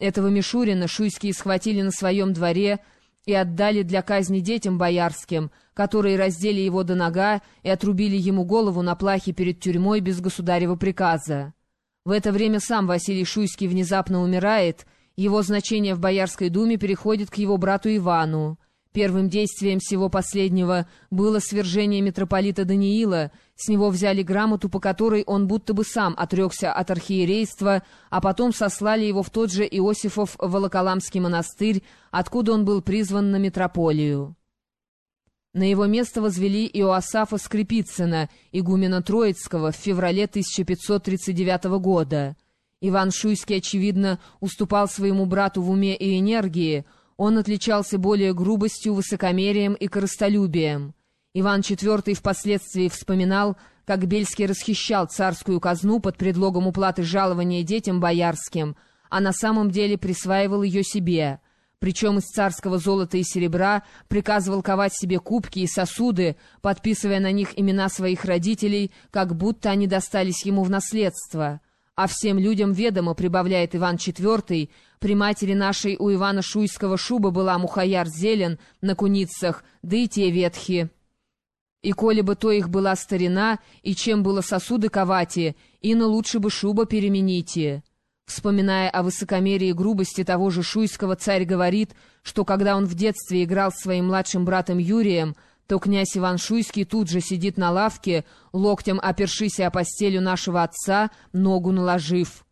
Этого Мишурина шуйские схватили на своем дворе и отдали для казни детям боярским, которые раздели его до нога и отрубили ему голову на плахе перед тюрьмой без государева приказа. В это время сам Василий Шуйский внезапно умирает, его значение в Боярской думе переходит к его брату Ивану. Первым действием всего последнего было свержение митрополита Даниила, с него взяли грамоту, по которой он будто бы сам отрекся от архиерейства, а потом сослали его в тот же Иосифов Волоколамский монастырь, откуда он был призван на митрополию. На его место возвели Иоасафа Скрипицына, игумена Троицкого, в феврале 1539 года. Иван Шуйский, очевидно, уступал своему брату в уме и энергии, он отличался более грубостью, высокомерием и корыстолюбием. Иван IV впоследствии вспоминал, как Бельский расхищал царскую казну под предлогом уплаты жалования детям боярским, а на самом деле присваивал ее себе. Причем из царского золота и серебра приказывал ковать себе кубки и сосуды, подписывая на них имена своих родителей, как будто они достались ему в наследство а всем людям ведомо, прибавляет Иван IV, при матери нашей у Ивана Шуйского шуба была мухаяр зелен на куницах, да и те ветхи. И коли бы то их была старина, и чем было сосуды ковати, ино лучше бы шуба перемените. Вспоминая о высокомерии и грубости того же Шуйского, царь говорит, что когда он в детстве играл с своим младшим братом Юрием, то князь Иван Шуйский тут же сидит на лавке, локтем опершись о постелю нашего отца, ногу наложив.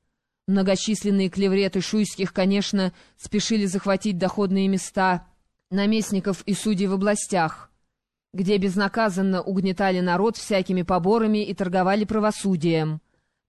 Многочисленные клевреты Шуйских, конечно, спешили захватить доходные места наместников и судей в областях, где безнаказанно угнетали народ всякими поборами и торговали правосудием.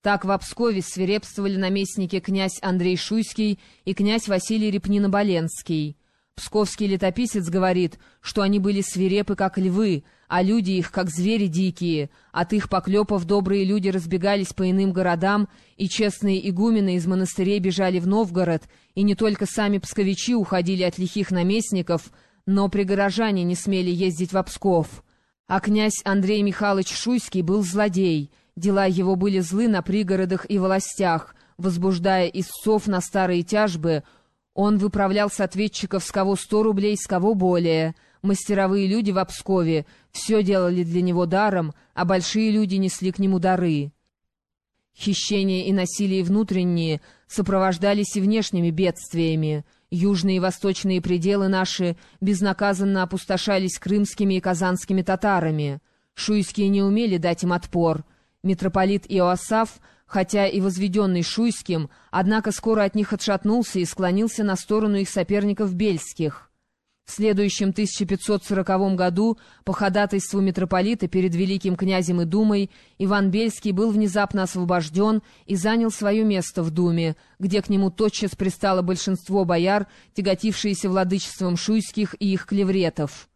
Так в Обскове свирепствовали наместники князь Андрей Шуйский и князь Василий Репнино-Боленский. Псковский летописец говорит, что они были свирепы, как львы, а люди их, как звери дикие. От их поклепов добрые люди разбегались по иным городам, и честные игумены из монастырей бежали в Новгород, и не только сами псковичи уходили от лихих наместников, но пригорожане не смели ездить в Псков. А князь Андрей Михайлович Шуйский был злодей. Дела его были злы на пригородах и властях, возбуждая истцов на старые тяжбы — он выправлял с ответчиков с кого сто рублей, с кого более. Мастеровые люди в Обскове все делали для него даром, а большие люди несли к нему дары. Хищения и насилие внутренние сопровождались и внешними бедствиями. Южные и восточные пределы наши безнаказанно опустошались крымскими и казанскими татарами. Шуйские не умели дать им отпор. Митрополит Иоасаф хотя и возведенный Шуйским, однако скоро от них отшатнулся и склонился на сторону их соперников бельских. В следующем 1540 году по ходатайству митрополита перед великим князем и думой Иван Бельский был внезапно освобожден и занял свое место в думе, где к нему тотчас пристало большинство бояр, тяготившиеся владычеством шуйских и их клевретов.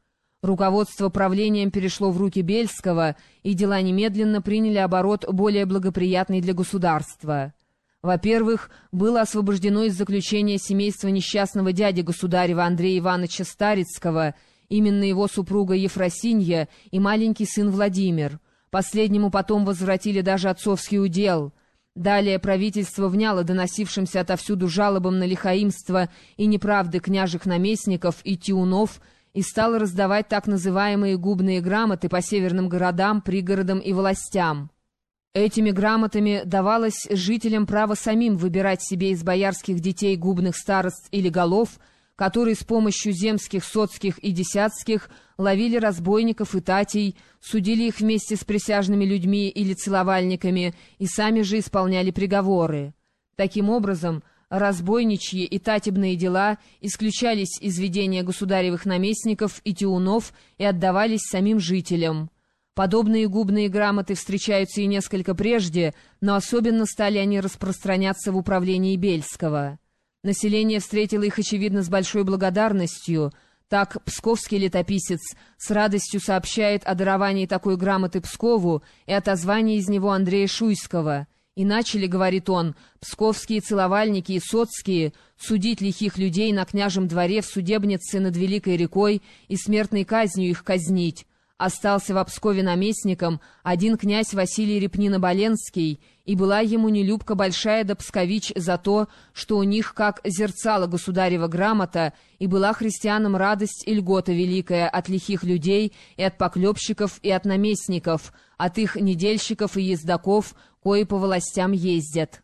Руководство правлением перешло в руки Бельского, и дела немедленно приняли оборот более благоприятный для государства. Во-первых, было освобождено из заключения семейство несчастного дяди государева Андрея Ивановича Старицкого, именно его супруга Ефросинья и маленький сын Владимир. Последнему потом возвратили даже отцовский удел. Далее правительство вняло доносившимся отовсюду жалобам на лихаимство и неправды княжих наместников и тиунов – и стал раздавать так называемые губные грамоты по северным городам, пригородам и властям. Этими грамотами давалось жителям право самим выбирать себе из боярских детей губных старост или голов, которые с помощью земских, соцких и десятских ловили разбойников и татей, судили их вместе с присяжными людьми или целовальниками и сами же исполняли приговоры. Таким образом, разбойничьи и татебные дела исключались из ведения государевых наместников и тиунов и отдавались самим жителям. Подобные губные грамоты встречаются и несколько прежде, но особенно стали они распространяться в управлении Бельского. Население встретило их, очевидно, с большой благодарностью. Так псковский летописец с радостью сообщает о даровании такой грамоты Пскову и отозвании из него Андрея Шуйского — и начали, говорит он, псковские целовальники и соцкие судить лихих людей на княжем дворе в судебнице над Великой рекой и смертной казнью их казнить, остался в Обскове наместником один князь Василий Репнино-Боленский, и была ему нелюбка большая да Пскович за то, что у них как зерцала государева грамота, и была христианам радость и льгота великая от лихих людей и от поклепщиков и от наместников, от их недельщиков и ездаков, кои по властям ездят.